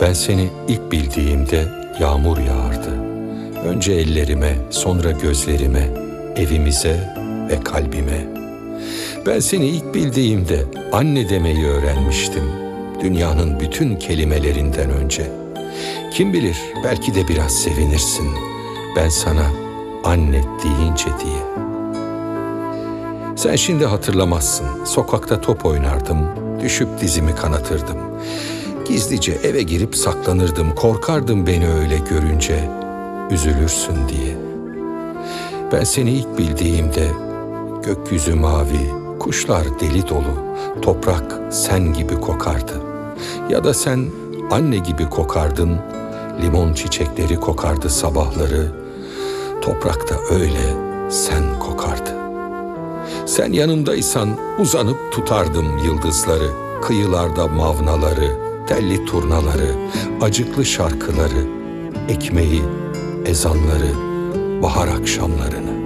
Ben seni ilk bildiğimde yağmur yağardı. Önce ellerime, sonra gözlerime, evimize ve kalbime. Ben seni ilk bildiğimde anne demeyi öğrenmiştim. Dünyanın bütün kelimelerinden önce. Kim bilir belki de biraz sevinirsin. Ben sana anne deyince diye. Sen şimdi hatırlamazsın. Sokakta top oynardım. Düşüp dizimi kanatırdım. Gizlice eve girip saklanırdım. Korkardım beni öyle görünce. Üzülürsün diye. Ben seni ilk bildiğimde gökyüzü mavi, kuşlar deli dolu, toprak sen gibi kokardı. Ya da sen anne gibi kokardın, limon çiçekleri kokardı sabahları, toprakta öyle sen kokardı. Sen yanımdaysan uzanıp tutardım yıldızları, kıyılarda mavnaları, telli turnaları, acıklı şarkıları, ekmeği, ezanları, bahar akşamlarını.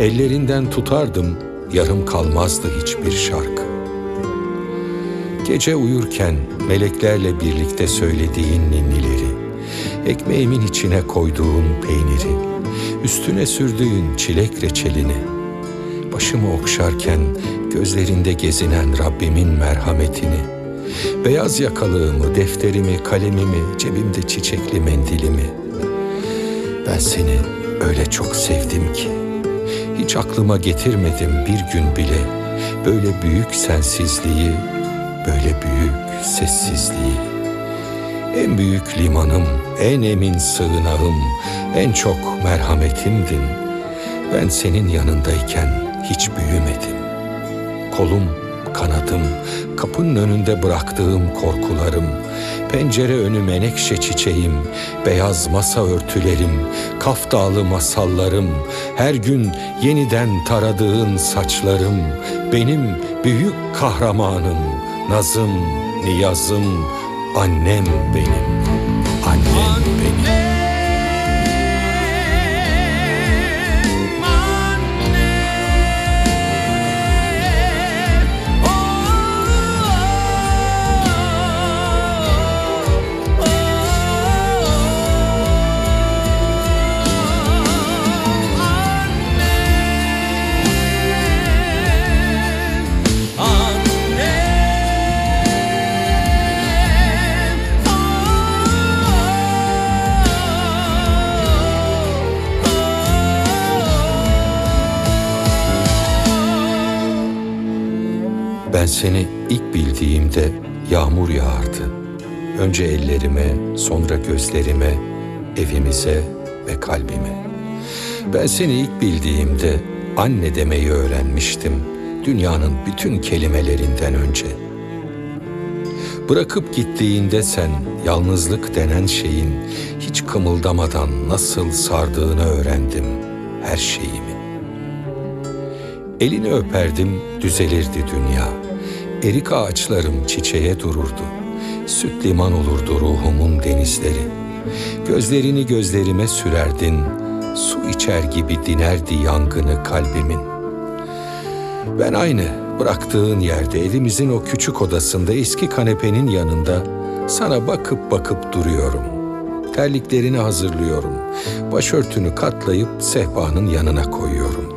Ellerinden tutardım, yarım kalmazdı hiçbir şarkı. Gece uyurken meleklerle birlikte söylediğin ninnileri, ekmeğimin içine koyduğun peyniri, üstüne sürdüğün çilek reçelini, başımı okşarken gözlerinde gezinen Rabbimin merhametini, beyaz yakalığımı, defterimi, kalemimi, cebimde çiçekli mendilimi. Ben seni öyle çok sevdim ki, hiç aklıma getirmedim bir gün bile böyle büyük sensizliği, böyle büyük sessizliği. En büyük limanım, en emin sığınağım, en çok merhametimdin. Ben senin yanındayken hiç büyümedim. Kolum, kanadım, kapının önünde bıraktığım korkularım, pencere önü menekşe çiçeğim, beyaz masa örtülerim, kaf dağlı masallarım, her gün yeniden taradığın saçlarım, benim büyük kahramanım, nazım, niyazım, annem benim, annem Ben seni ilk bildiğimde yağmur yağardı. Önce ellerime, sonra gözlerime, evimize ve kalbime. Ben seni ilk bildiğimde anne demeyi öğrenmiştim dünyanın bütün kelimelerinden önce. Bırakıp gittiğinde sen yalnızlık denen şeyin hiç kımıldamadan nasıl sardığını öğrendim her şeyimi. Elini öperdim düzelirdi dünya.'' Erik ağaçlarım çiçeğe dururdu. Süt liman olurdu ruhumun denizleri. Gözlerini gözlerime sürerdin. Su içer gibi dinerdi yangını kalbimin. Ben aynı bıraktığın yerde evimizin o küçük odasında eski kanepenin yanında sana bakıp bakıp duruyorum. Terliklerini hazırlıyorum. Başörtünü katlayıp sehpanın yanına koyuyorum.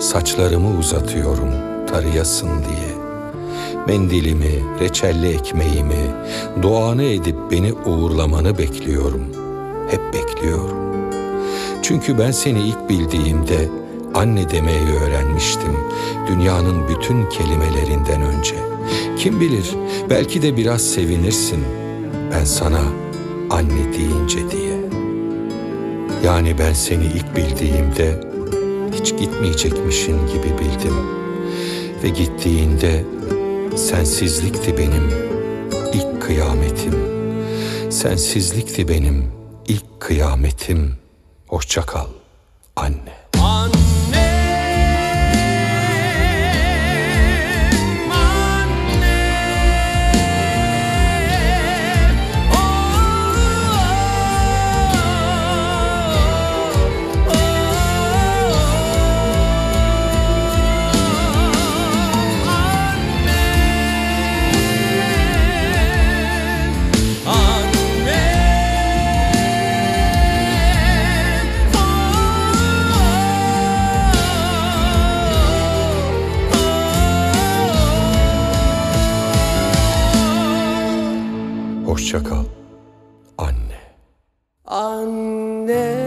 Saçlarımı uzatıyorum tarayasın diye. Mendilimi, reçelli ekmeğimi, duanı edip beni uğurlamanı bekliyorum. Hep bekliyorum. Çünkü ben seni ilk bildiğimde anne demeyi öğrenmiştim. Dünyanın bütün kelimelerinden önce. Kim bilir belki de biraz sevinirsin. Ben sana anne deyince diye. Yani ben seni ilk bildiğimde hiç gitmeyecekmişin gibi bildim. Ve gittiğinde Sensizlikti benim ilk kıyametim. Sensizlikti benim ilk kıyametim. Hoşça kal anne. Hoşça kal. Anne. Anne